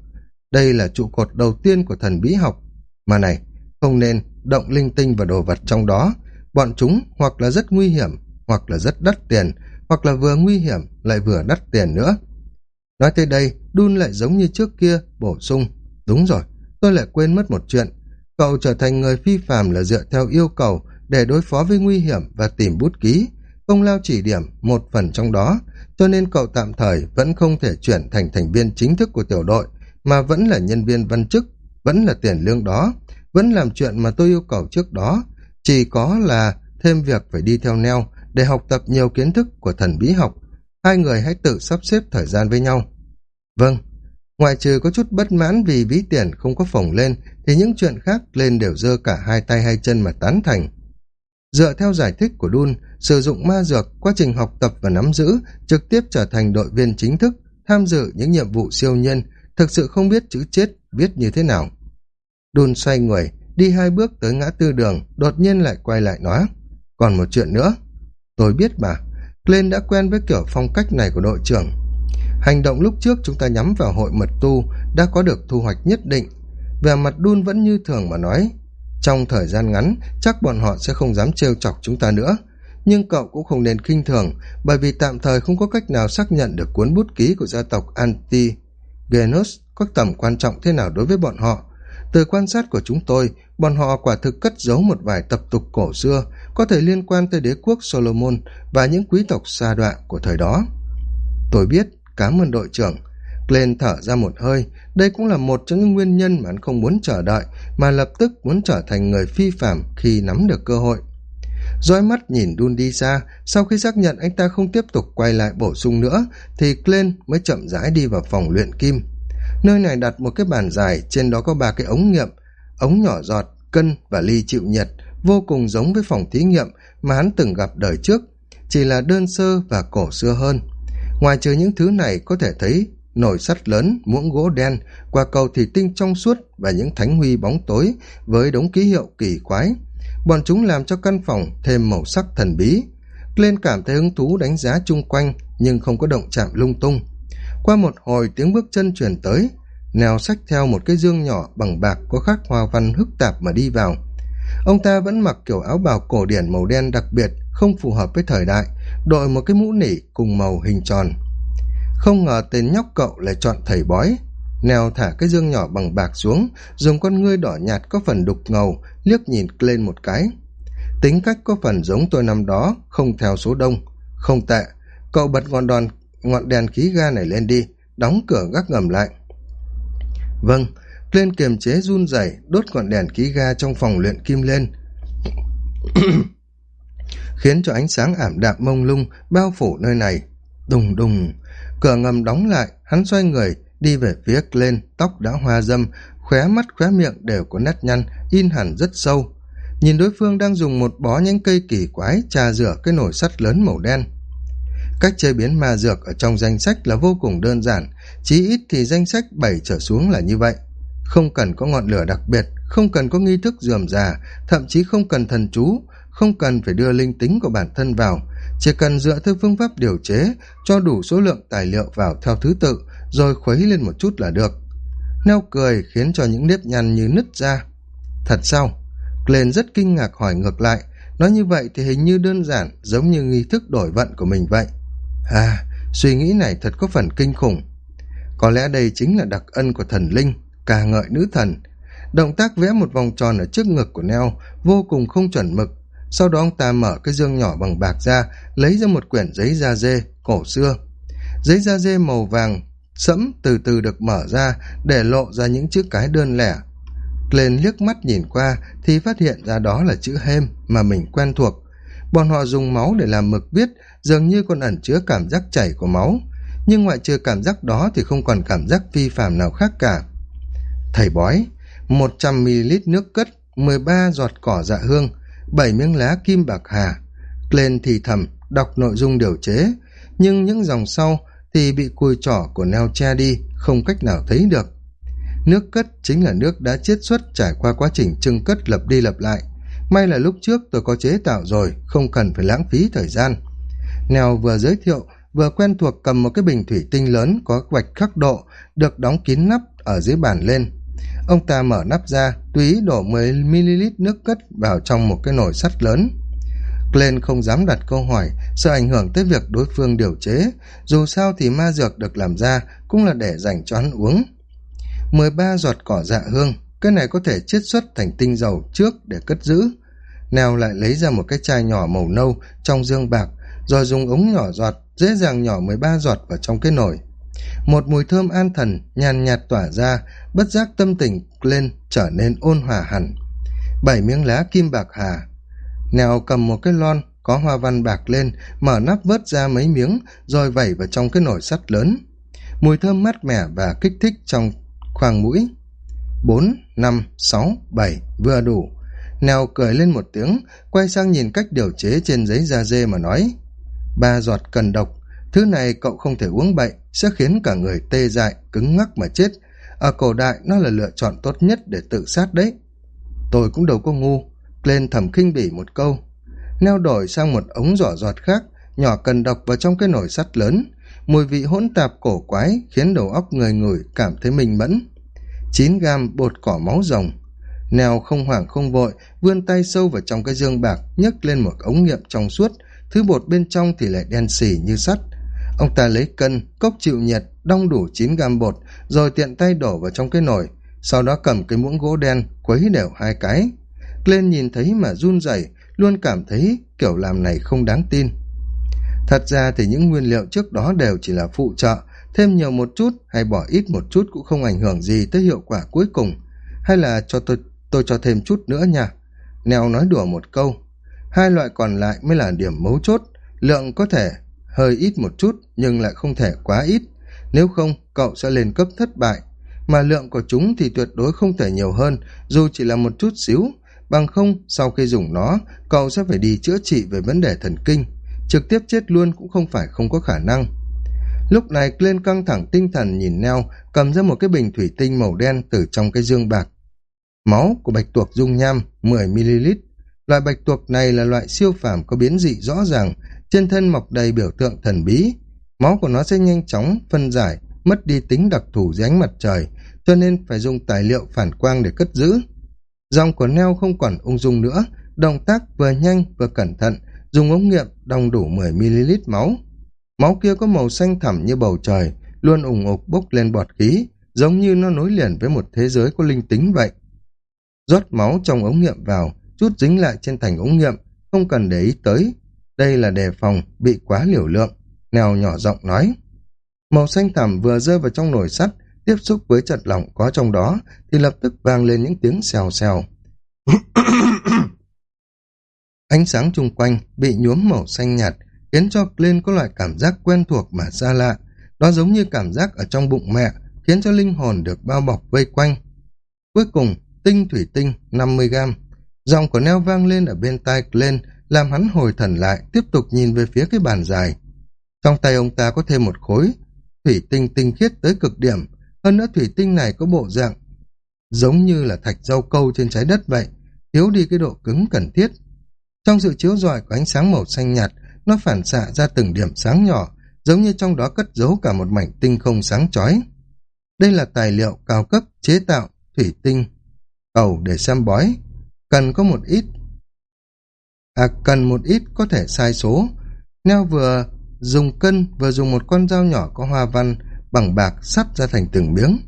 Đây là trụ cột đầu tiên của thần bí học. Mà này, không nên động linh tinh và đồ vật trong đó. Bọn chúng hoặc là rất nguy hiểm, hoặc là rất đắt tiền, hoặc là vừa nguy hiểm lại vừa đắt tiền nữa. Nói tới đây, Đun lại giống như trước kia, bổ sung. Đúng rồi, tôi lại quên mất một chuyện. Cậu trở thành người phi phàm là dựa theo yêu cầu để đối phó với nguy hiểm và tìm bút ký. Công lao chỉ điểm một phần trong đó, cho nên cậu tạm thời vẫn không thể chuyển thành thành viên chính thức của tiểu đội, mà vẫn là nhân viên văn chức, vẫn là tiền lương đó, vẫn làm chuyện mà tôi yêu cầu trước đó, chỉ có là thêm việc phải đi theo neo để học tập nhiều kiến thức của thần bí học. Hai người hãy tự sắp xếp thời gian với nhau. Vâng, ngoài trừ có chút bất mãn vì ví tiền không có phồng lên, thì những chuyện khác lên đều dơ cả hai tay hai chân mà tán thành. Dựa theo giải thích của Đun, sử dụng ma dược, quá trình học tập và nắm giữ, trực tiếp trở thành đội viên chính thức, tham dự những nhiệm vụ siêu nhân, thực sự không biết chữ chết viết như thế nào. Đun xoay người, đi hai bước tới ngã tư đường, đột nhiên lại quay lại nói. Còn một chuyện nữa. Tôi biết mà, Glenn đã quen với kiểu phong cách này của đội trưởng. Hành động lúc trước chúng ta nhắm vào hội mật tu đã có được thu hoạch nhất định. Về mặt Đun vẫn như thường mà nói. Trong thời gian ngắn, chắc bọn họ sẽ không dám trêu chọc chúng ta nữa. Nhưng cậu cũng không nên khinh thường, bởi vì tạm thời không có cách nào xác nhận được cuốn bút ký của gia tộc Anti Genos có tầm quan trọng thế nào đối với bọn họ. Từ quan sát của chúng tôi, bọn họ quả thực cất giấu một vài tập tục cổ xưa có thể liên quan tới đế quốc Solomon và những quý tộc xa đoạn của thời đó. Tôi biết, cảm ơn đội trưởng. Glenn thở ra một hơi, đây cũng là một trong những nguyên nhân mà anh không muốn chờ đợi, mà lập tức muốn trở thành người phi phạm khi nắm được cơ hội. Dõi mắt nhìn Đun đi xa, sau khi xác nhận anh ta không tiếp tục quay lại bổ sung nữa, thì Glenn mới chậm rãi đi vào phòng luyện kim. Nơi này đặt một cái bàn dài, trên đó có ba cái ống nghiệm, ống nhỏ giọt, cân và ly chịu nhiệt, vô cùng giống với phòng thí nghiệm mà hắn từng gặp đời trước chỉ là đơn sơ và cổ xưa hơn. Ngoài trừ những thứ này có thể thấy nồi sắt lớn muỗng gỗ đen quả cầu thủy tinh trong suốt và những thánh huy bóng tối với đống ký hiệu kỳ quái. Bọn chúng làm cho căn phòng thêm màu sắc thần bí. Lên cảm thấy hứng thú đánh giá chung quanh nhưng không có động chạm lung tung qua một hồi tiếng bước chân truyền tới, nèo xách theo một cái dương nhỏ bằng bạc có khắc hoa văn hức tạp mà đi vào. Ông ta vẫn mặc kiểu áo bào cổ điển màu đen đặc biệt, không phù hợp với thời đại, đội một cái mũ nỉ cùng màu hình tròn. Không ngờ tên nhóc cậu lại chọn thầy bói. Nèo thả cái dương nhỏ bằng bạc xuống, dùng con ngươi đỏ nhạt có phần đục ngầu, liếc nhìn lên một cái. Tính cách có phần giống tôi năm đó, không theo số đông. Không tệ, cậu bật ngọn đòn ngọn đèn khí ga này lên đi, đóng cửa gác ngầm lại. Vâng lên kiềm chế run rẩy, đốt ngọn đèn khí ga trong phòng luyện kim lên. Khiến cho ánh sáng ảm đạm mông lung bao phủ nơi này. Đùng đùng, cửa ngầm đóng lại, hắn xoay người, đi về phía lên tóc đã hoa dâm, khóe mắt khóe miệng đều có nét nhăn, in hẳn rất sâu. Nhìn đối phương đang dùng một bó nhánh cây kỳ quái trà rửa cái nồi sắt lớn màu đen cách chế biến ma dược ở trong danh sách là vô cùng đơn giản, chí ít thì danh sách bảy trở xuống là như vậy. Không cần có ngọn lửa đặc biệt, không cần có nghi thức dườm già, thậm chí không cần thần chú, không cần phải đưa linh tính của bản thân vào. Chỉ cần dựa theo phương pháp điều chế, cho đủ số lượng tài liệu vào theo thứ tự, rồi khuấy lên một chút là được. Neo cười khiến cho những nếp nhăn như nứt ra. Thật sao? Glenn rất kinh ngạc hỏi ngược lại. Nói như vậy thì hình như đơn giản, giống như nghi thức đổi vận của mình vậy à suy nghĩ này thật có phần kinh khủng. Có lẽ đây chính là đặc ân của thần linh, ca ngợi nữ thần. Động tác vẽ một vòng tròn ở trước ngực của neo vô cùng không chuẩn mực. Sau đó ông ta mở cái dương nhỏ bằng bạc ra, lấy ra một quyển giấy da dê, cổ xưa. Giấy da dê màu vàng, sẫm từ từ được mở ra để lộ ra những chữ cái đơn lẻ. Lên liếc mắt nhìn qua thì phát hiện ra đó là chữ hêm mà mình quen thuộc. Bọn họ dùng máu để làm mực viết dường như còn ẩn chứa cảm giác chảy của máu, nhưng ngoại trừ cảm giác đó thì không còn cảm giác vi phạm nào khác cả. Thầy bói, một trăm ml nước cất, mười ba giọt cỏ dạ hương, bảy miếng lá kim bạc hà. Lên thì thầm, đọc nội dung điều chế, nhưng những dòng sau thì bị cùi trỏ của neo che đi, không cách nào thấy được. Nước cất chính là nước đã chiết xuất trải qua quá trình trưng cất lập đi lập lại. May là lúc trước tôi có chế tạo rồi, không cần phải lãng phí thời gian neo vừa giới thiệu, vừa quen thuộc cầm một cái bình thủy tinh lớn có vạch khắc độ, được đóng kín nắp ở dưới bàn lên. Ông ta mở nắp ra, túy đổ mười ml nước cất vào trong một cái nồi sắt lớn. Glenn không dám đặt câu hỏi, sợ ảnh hưởng tới việc đối phương điều chế. Dù sao thì ma dược được làm ra cũng là để dành cho ăn uống. mười ba giọt cỏ dạ hương, cái này có thể chiết xuất thành tinh dầu trước để cất giữ. Nèo lại lấy ra một cái chai nhỏ màu nâu trong dương bạc rồi dùng ống nhỏ giọt, dễ dàng nhỏ mười ba giọt vào trong cái nồi. Một mùi thơm an thần, nhàn nhạt tỏa ra, bất giác tâm tình lên trở nên ôn hòa hẳn. Bảy miếng lá kim bạc hà. Nèo cầm một cái lon, có hoa văn bạc lên, mở nắp vớt ra mấy miếng, rồi vẩy vào trong cái nồi sắt lớn. Mùi thơm mát mẻ và kích thích trong khoang mũi. Bốn, năm, sáu, bảy, vừa đủ. Nèo cười lên một tiếng, quay sang nhìn cách điều chế trên giấy da dê mà nói ba giọt cần độc, thứ này cậu không thể uống bậy, sẽ khiến cả người tê dại, cứng ngắc mà chết. Ở cổ đại, nó là lựa chọn tốt nhất để tự sát đấy. Tôi cũng đâu có ngu, lên thầm khinh bỉ một câu. Neo đổi sang một ống giỏ giọt khác, nhỏ cần độc vào trong cái nồi sắt lớn. Mùi vị hỗn tạp cổ quái khiến đầu óc người ngửi cảm thấy minh mẫn. Chín gam bột cỏ máu rồng. Neo không hoảng không vội, vươn tay sâu vào trong cái dương bạc, nhấc lên một ống nghiệm trong suốt thứ bột bên trong thì lại đen xỉ như sắt. Ông ta lấy cân, cốc chịu nhiệt, đong đủ chín gam bột, rồi tiện tay đổ vào trong cái nồi, sau đó cầm cái muỗng gỗ đen, quấy đều hai cái. Lên nhìn thấy mà run rẩy, luôn cảm thấy kiểu làm này không đáng tin. Thật ra thì những nguyên liệu trước đó đều chỉ là phụ trợ, thêm nhiều một chút hay bỏ ít một chút cũng không ảnh hưởng gì tới hiệu quả cuối cùng. Hay là cho tôi tôi cho thêm chút nữa nha. Neo nói đùa một câu hai loại còn lại mới là điểm mấu chốt. Lượng có thể hơi ít một chút, nhưng lại không thể quá ít. Nếu không, cậu sẽ lên cấp thất bại. Mà lượng của chúng thì tuyệt đối không thể nhiều hơn, dù chỉ là một chút xíu. Bằng không, sau khi dùng nó, cậu sẽ phải đi chữa trị về vấn đề thần kinh. Trực tiếp chết luôn cũng không phải không có khả năng. Lúc này lên căng thẳng tinh thần nhìn neo cầm ra một cái bình thủy tinh màu đen từ trong cái dương bạc. Máu của bạch tuộc dung nham 10 ml loại bạch tuộc này là loại siêu phàm có biến dị rõ ràng, trên thân mọc đầy biểu tượng thần bí. Máu của nó sẽ nhanh chóng phân giải, mất đi tính đặc thù dưới ánh mặt trời, cho nên phải dùng tài liệu phản quang để cất giữ. Dòng của neo không còn ung dung nữa, động tác vừa nhanh vừa cẩn thận, dùng ống nghiệm đong đủ 10 ml máu. Máu kia có màu xanh thẳm như bầu trời, luôn ủng ục bốc lên bọt khí, giống như nó nối liền với một thế giới có linh tính vậy. Rót máu trong ống nghiệm vào chút dính lại trên thành ống nghiệm, không cần để ý tới. Đây là đề phòng bị quá liều lượng. Nèo nhỏ giọng nói. Màu xanh thẳm vừa rơi vào trong nồi sắt, tiếp xúc với chật lỏng có trong đó, thì lập tức vang lên những tiếng xèo xèo. Ánh sáng chung quanh bị nhuốm màu xanh nhạt, khiến cho Glenn có loại cảm giác quen thuộc mà xa lạ. Đó giống như cảm giác ở trong bụng mẹ, khiến cho linh hồn được bao bọc vây quanh. Cuối cùng, tinh thủy tinh 50 gram giọng của neo vang lên ở bên tai lên làm hắn hồi thần lại, tiếp tục nhìn về phía cái bàn dài. Trong tay ông ta có thêm một khối, thủy tinh tinh khiết tới cực điểm. Hơn nữa thủy tinh này có bộ dạng giống như là thạch rau câu trên trái đất vậy, thiếu đi cái độ cứng cần thiết. Trong sự chiếu rọi của ánh sáng màu xanh nhạt, nó phản xạ ra từng điểm sáng nhỏ, giống như trong đó cất giấu cả một mảnh tinh không sáng chói. Đây là tài liệu cao cấp chế tạo thủy tinh cầu để xem bói cần có một ít. À cần một ít có thể sai số. Neo vừa dùng cân vừa dùng một con dao nhỏ có hoa văn bằng bạc sắt ra thành từng miếng.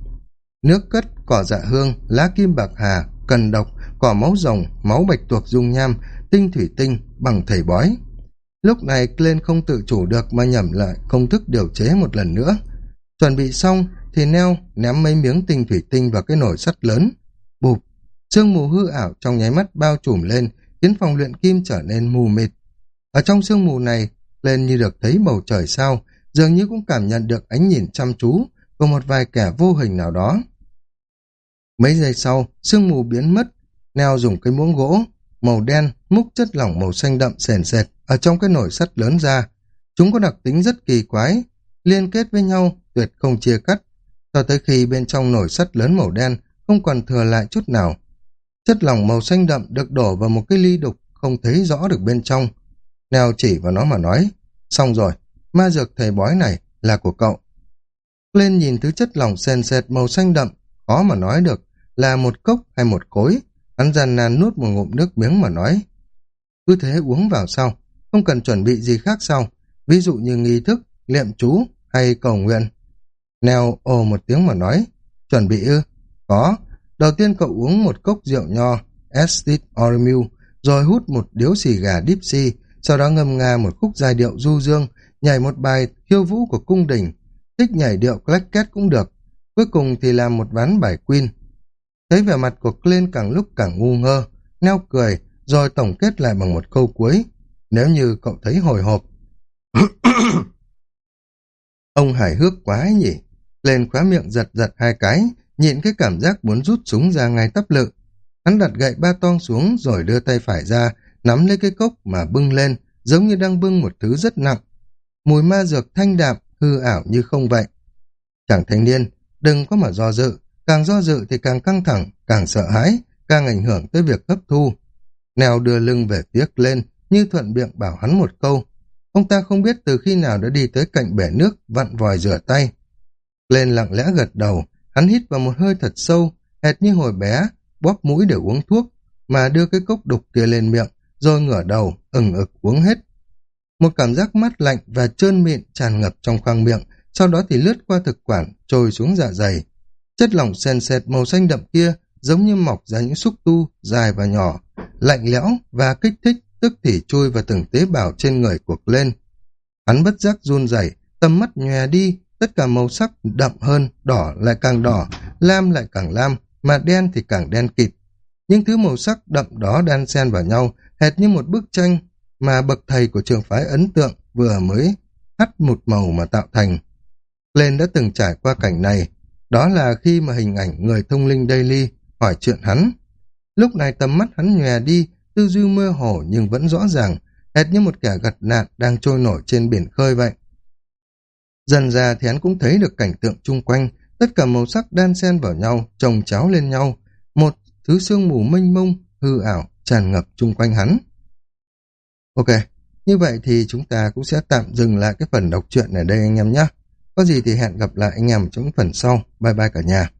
Nước cất cỏ dạ hương, lá kim bạc hà, cần độc, cỏ máu rồng, máu bạch tuộc dung nham, tinh thủy tinh bằng thầy bói. Lúc này lên không tự chủ được mà nhẩm lại công thức điều chế một lần nữa. Chuẩn bị xong thì neo ném mấy miếng tinh thủy tinh vào cái nồi sắt lớn. Bụp sương mù hư ảo trong nháy mắt bao trùm lên, khiến phòng luyện kim trở nên mù mịt. Ở trong sương mù này, lên như được thấy bầu trời sao, dường như cũng cảm nhận được ánh nhìn chăm chú của một vài kẻ vô hình nào đó. Mấy giây sau, sương mù biến mất, neo dùng cái muỗng gỗ, màu đen, múc chất lỏng màu xanh đậm sền sệt ở trong cái nồi sắt lớn ra. Chúng có đặc tính rất kỳ quái, liên kết với nhau tuyệt không chia cắt, cho tới khi bên trong nồi sắt lớn màu đen không còn thừa lại chút nào chất lỏng màu xanh đậm được đổ vào một cái ly đục không thấy rõ được bên trong. Neo chỉ vào nó mà nói, xong rồi, ma dược thầy bói này là của cậu. Lên nhìn thứ chất lỏng sền sệt màu xanh đậm, khó mà nói được là một cốc hay một cối. Hắn gian nan nuốt một ngụm nước miếng mà nói, cứ thế uống vào sau, không cần chuẩn bị gì khác sau. Ví dụ như nghi thức, liệm chú hay cầu nguyện. Neo ồ một tiếng mà nói, chuẩn bị ư? Có đầu tiên cậu uống một cốc rượu nho estit ormil rồi hút một điếu xì gà dipsy sau đó ngâm nga một khúc giai điệu du dương, nhảy một bài khiêu vũ của cung đình, thích nhảy điệu clacket cũng được, cuối cùng thì làm một ván bài queen. Thấy vẻ mặt của Clint càng lúc càng ngu ngơ, neo cười, rồi tổng kết lại bằng một câu cuối. Nếu như cậu thấy hồi hộp. Ông hài hước quá ấy nhỉ? Lên khóa miệng giật giật hai cái nhịn cái cảm giác muốn rút súng ra ngay tấp lự. Hắn đặt gậy ba tong xuống rồi đưa tay phải ra, nắm lấy cái cốc mà bưng lên, giống như đang bưng một thứ rất nặng. Mùi ma dược thanh đạm, hư ảo như không vậy. Chàng thanh niên, đừng có mà do dự, càng do dự thì càng căng thẳng, càng sợ hãi, càng ảnh hưởng tới việc hấp thu. Nèo đưa lưng về phía lên như thuận miệng bảo hắn một câu. Ông ta không biết từ khi nào đã đi tới cạnh bể nước vặn vòi rửa tay. Lên lặng lẽ gật đầu hắn hít vào một hơi thật sâu, hệt như hồi bé, bóp mũi để uống thuốc, mà đưa cái cốc đục kia lên miệng, rồi ngửa đầu, ừng ực uống hết. Một cảm giác mát lạnh và trơn mịn tràn ngập trong khoang miệng, sau đó thì lướt qua thực quản trôi xuống dạ dày. Chất lỏng sền sệt màu xanh đậm kia giống như mọc ra những xúc tu dài và nhỏ, lạnh lẽo và kích thích, tức thì chui vào từng tế bào trên người cuộc lên. Hắn bất giác run rẩy, tầm mắt nhòe đi tất cả màu sắc đậm hơn đỏ lại càng đỏ lam lại càng lam mà đen thì càng đen kịt. Những thứ màu sắc đậm đó đan xen vào nhau hệt như một bức tranh mà bậc thầy của trường phái ấn tượng vừa mới hắt một màu mà tạo thành. Lên đã từng trải qua cảnh này. Đó là khi mà hình ảnh người thông linh Daily hỏi chuyện hắn. Lúc này tầm mắt hắn nhòe đi, tư duy mơ hồ nhưng vẫn rõ ràng, hệt như một kẻ gặt nạn đang trôi nổi trên biển khơi vậy. Dần ra thì hắn cũng thấy được cảnh tượng chung quanh, tất cả màu sắc đan xen vào nhau, chồng cháo lên nhau, một thứ sương mù mênh mông, hư ảo, tràn ngập chung quanh hắn. Ok, như vậy thì chúng ta cũng sẽ tạm dừng lại cái phần đọc truyện ở đây anh em nhé. Có gì thì hẹn gặp lại anh em trong phần sau. Bye bye cả nhà.